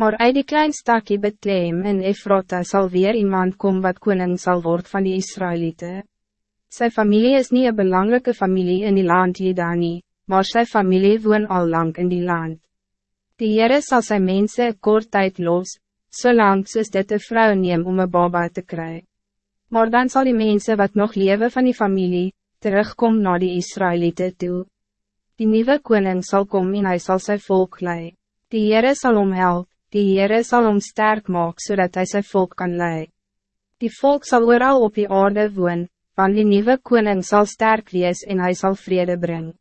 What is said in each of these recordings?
Maar uit die klein stakje Bethlehem in Efrata zal weer iemand komen wat koning zal worden van die Israëlieten. Zijn familie is niet een belangrijke familie in die land Jidani, maar zijn familie woon al lang in die land. Die Heere zal zijn mensen kort tijd los, zolang soos dit de vrouw neem om een baba te krijgen. Maar dan zal die mensen wat nog leven van die familie, terugkomen naar die Israëlieten toe. Die nieuwe koning zal komen en hij zal zijn volk leiden. Die Heere zal omhelpen. Die Heere zal hom sterk maak, zodat hij zijn volk kan leiden. Die volk zal ooral op die aarde woon, want die nieuwe koning zal sterk wees en hij zal vrede brengen.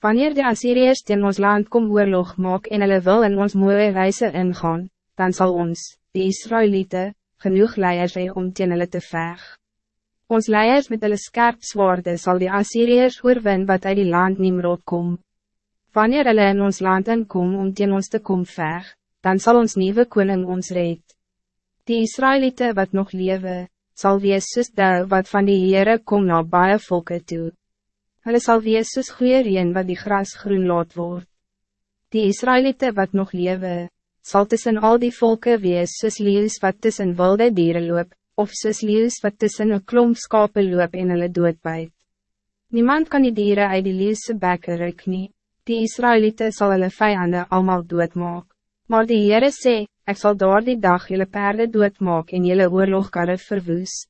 Wanneer de Assyriërs in ons land kom oorlog maak en hulle wil in ons mooie reise ingaan, dan zal ons, die Israëlieten, genoeg leiers hee om teen hulle te veg. Ons leiers met hulle skerp zwaarde zal die Assyriërs oorwin wat uit die land Nimrod kom. Wanneer hulle in ons land inkom om teen ons te kom veg, dan zal ons nieuwe koning ons red. Die Israëlieten wat nog leven, zal wees soos dou wat van die Heere kom na baie volke toe. Hulle sal wees soos goeie reen wat die gras groen laat word. Die Israëlieten wat nog leven, zal tussen al die volken wees soos leeuws wat tussen wilde dieren loop, of soos leeuws wat tussen een klomp skape loop en hulle doodbijt. Niemand kan die dieren uit die leeuwse bekke ruk nie, die Israëlieten zal hulle vijanden allemaal doodmaak. Maar die Heere sê, ek sal daar die dag jylle perde doodmaak en jylle oorlogkarre verwoes.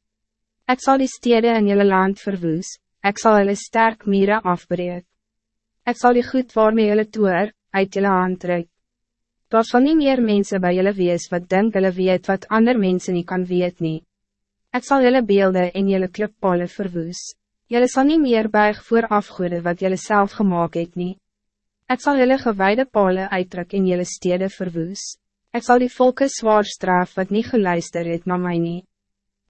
Ek zal die stede in jylle land verwoes, ek sal jylle sterk mieren afbreek. Ek zal die goed waarmee jylle toer, uit jylle hand trek. Daar sal nie meer mense by jylle wees wat denk jylle weet wat ander mensen niet kan weet nie. Ek sal jylle beelde en jylle klippale verwoes. Jylle sal nie meer buig voor afgoede wat jylle self gemaakt het nie. Ik zal jullie gewijde palen uittrek in jullie steden verwoes. Ik zal die volken zwaar straf wat niet geluisterd het naar mij niet.